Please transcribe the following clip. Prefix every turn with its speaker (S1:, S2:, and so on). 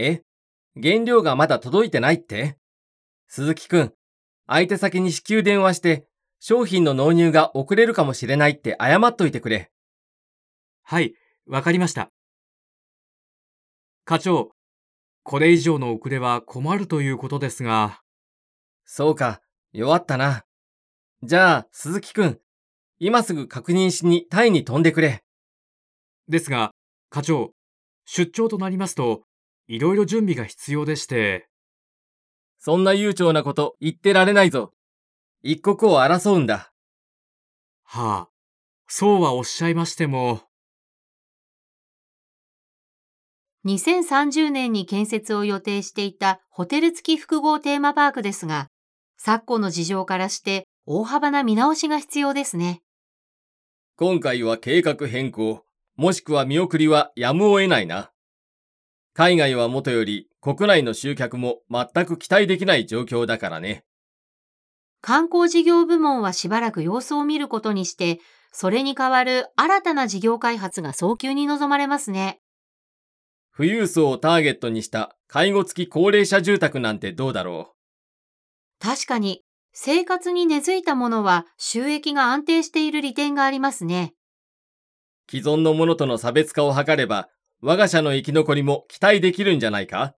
S1: え原料がまだ届いてないって？鈴木くん、相手先に至急電話して、商品の納入が遅れるかもしれないって謝っといてくれ。
S2: はい、わかりました。課長、これ以上の遅れは困るということですが。
S1: そうか、弱ったな。じゃあ、鈴木くん、今すぐ確認しにタイに飛んでくれ。
S2: ですが、課長、出張となりますと、いろいろ準備が必要でして。
S1: そんな悠長なこと言ってられないぞ。一刻を争うんだ。
S2: はあ、そうはおっしゃいましても。
S3: 2030年に建設を予定していたホテル付き複合テーマパークですが、昨今の事情からして大幅な見直しが必要ですね。
S1: 今回は計画変更、もしくは見送りはやむを得ないな。海外はもとより国内の集客も全く期待できない状況だからね。
S3: 観光事業部門はしばらく様子を見ることにして、それに代わる新たな事業開発が早急に望まれますね。
S1: 富裕層をターゲットにした介護付き高齢者住宅なんてどうだろう。
S3: 確かに、生活に根付いたものは収益が安定している利点がありますね。
S1: 既存のものとの差別化を図れば、我が社の生き残りも期待できるんじゃないか？